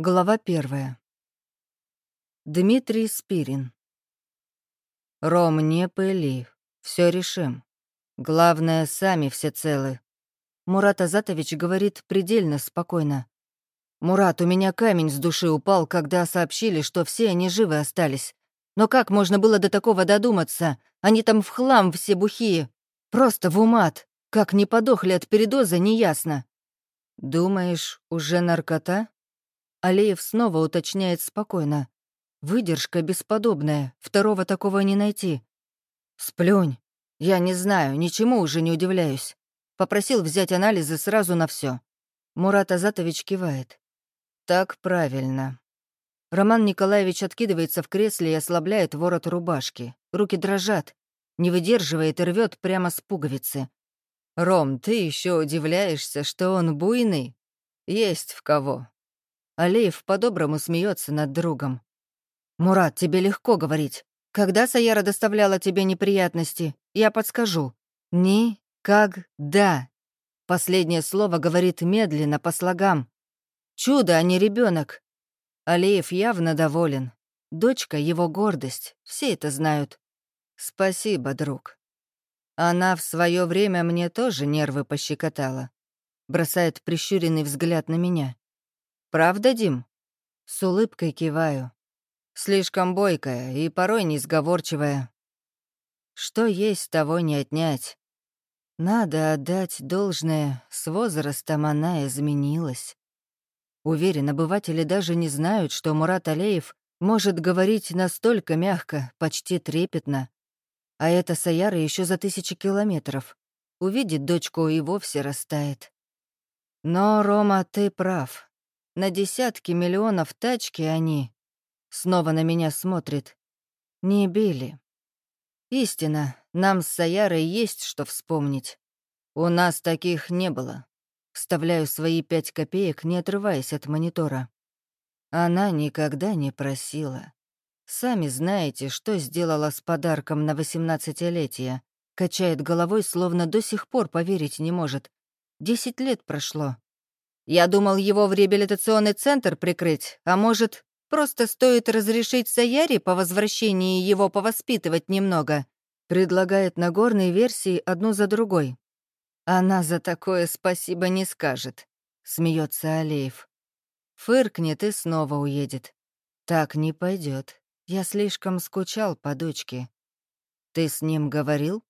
Глава первая. Дмитрий Спирин. «Ром, не пыли. Все решим. Главное, сами все целы». Мурат Азатович говорит предельно спокойно. «Мурат, у меня камень с души упал, когда сообщили, что все они живы остались. Но как можно было до такого додуматься? Они там в хлам все бухие. Просто в умат. Как не подохли от передоза, неясно. «Думаешь, уже наркота?» Алеев снова уточняет спокойно. «Выдержка бесподобная, второго такого не найти». «Сплюнь. Я не знаю, ничему уже не удивляюсь. Попросил взять анализы сразу на все. Мурат Азатович кивает. «Так правильно». Роман Николаевич откидывается в кресле и ослабляет ворот рубашки. Руки дрожат. Не выдерживает и рвет прямо с пуговицы. «Ром, ты еще удивляешься, что он буйный? Есть в кого». Алиев по-доброму смеется над другом. «Мурат, тебе легко говорить. Когда Саяра доставляла тебе неприятности, я подскажу. Ни-как-да». Последнее слово говорит медленно, по слогам. «Чудо, а не ребенок. Алиев явно доволен. Дочка — его гордость, все это знают. «Спасибо, друг». Она в свое время мне тоже нервы пощекотала. Бросает прищуренный взгляд на меня. «Правда, Дим?» С улыбкой киваю. Слишком бойкая и порой несговорчивая. Что есть, того не отнять. Надо отдать должное, с возрастом она изменилась. Уверен, обыватели даже не знают, что Мурат Алеев может говорить настолько мягко, почти трепетно. А эта Саяра еще за тысячи километров. Увидит дочку и вовсе растает. Но, Рома, ты прав. На десятки миллионов тачки они... Снова на меня смотрит. Не били. Истина, нам с Саярой есть что вспомнить. У нас таких не было. Вставляю свои пять копеек, не отрываясь от монитора. Она никогда не просила. Сами знаете, что сделала с подарком на восемнадцатилетие. Качает головой, словно до сих пор поверить не может. Десять лет прошло. Я думал его в реабилитационный центр прикрыть, а может, просто стоит разрешить Саяре по возвращении его повоспитывать немного. Предлагает Нагорной версии одну за другой. Она за такое спасибо не скажет, смеется Алеев. Фыркнет и снова уедет. Так не пойдет. Я слишком скучал по дочке. Ты с ним говорил?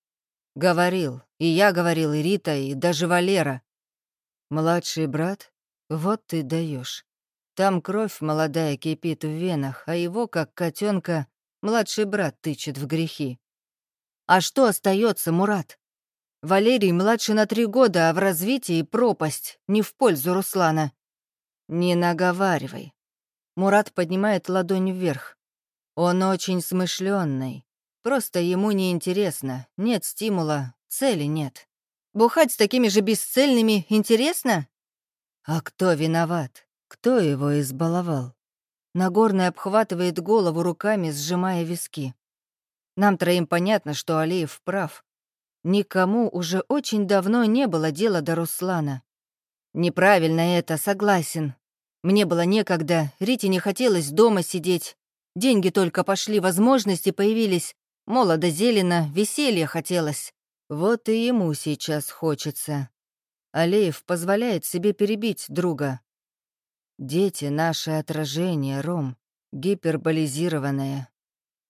Говорил. И я говорил, и Рита, и даже Валера. Младший брат? Вот ты даешь. Там кровь молодая кипит в венах, а его, как котенка, младший брат тычет в грехи. А что остается, Мурат? Валерий младше на три года, а в развитии пропасть, не в пользу Руслана. Не наговаривай. Мурат поднимает ладонь вверх. Он очень смышленный. Просто ему не интересно, нет стимула, цели нет. Бухать с такими же бесцельными интересно? А кто виноват? Кто его избаловал? Нагорный обхватывает голову руками, сжимая виски. Нам троим понятно, что Алиев прав. Никому уже очень давно не было дела до Руслана. Неправильно это, согласен. Мне было некогда, Рите не хотелось дома сидеть, Деньги только пошли, возможности появились. Молодо зелено, веселье хотелось. Вот и ему сейчас хочется. Алеев позволяет себе перебить друга. Дети — наше отражение, Ром, гиперболизированное.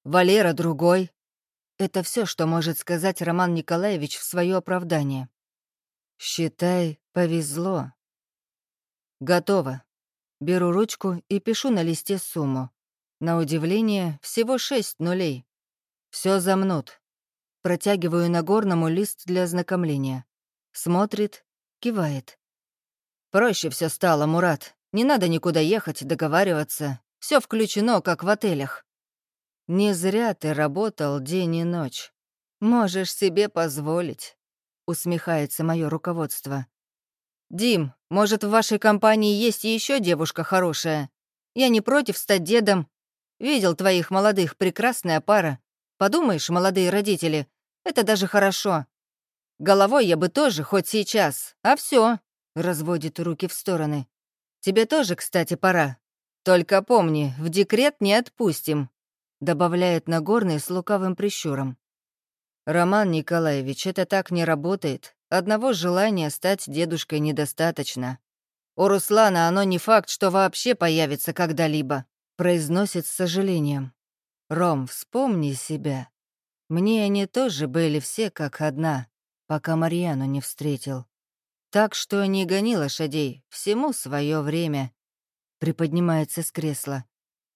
Валера другой. Это все, что может сказать Роман Николаевич в свое оправдание. Считай, повезло. Готово. Беру ручку и пишу на листе сумму. На удивление, всего шесть нулей. Все замнут. Протягиваю Нагорному лист для ознакомления. Смотрит, кивает. Проще все стало, Мурат. Не надо никуда ехать, договариваться. Все включено, как в отелях. Не зря ты работал день и ночь. Можешь себе позволить, усмехается мое руководство. Дим, может, в вашей компании есть еще девушка хорошая? Я не против стать дедом Видел твоих молодых, прекрасная пара. Подумаешь, молодые родители, это даже хорошо. Головой я бы тоже, хоть сейчас, а все, разводит руки в стороны. Тебе тоже, кстати, пора. Только помни, в декрет не отпустим», — добавляет Нагорный с лукавым прищуром. «Роман Николаевич, это так не работает. Одного желания стать дедушкой недостаточно. У Руслана оно не факт, что вообще появится когда-либо», — произносит с сожалением. «Ром, вспомни себя. Мне они тоже были все как одна, пока Марьяну не встретил. Так что не гони лошадей, всему свое время приподнимается с кресла.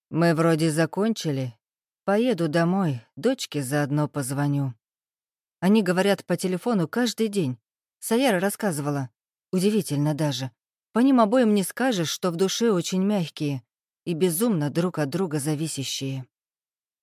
«Мы вроде закончили. Поеду домой, дочке заодно позвоню». Они говорят по телефону каждый день. Саяра рассказывала. Удивительно даже. По ним обоим не скажешь, что в душе очень мягкие и безумно друг от друга зависящие.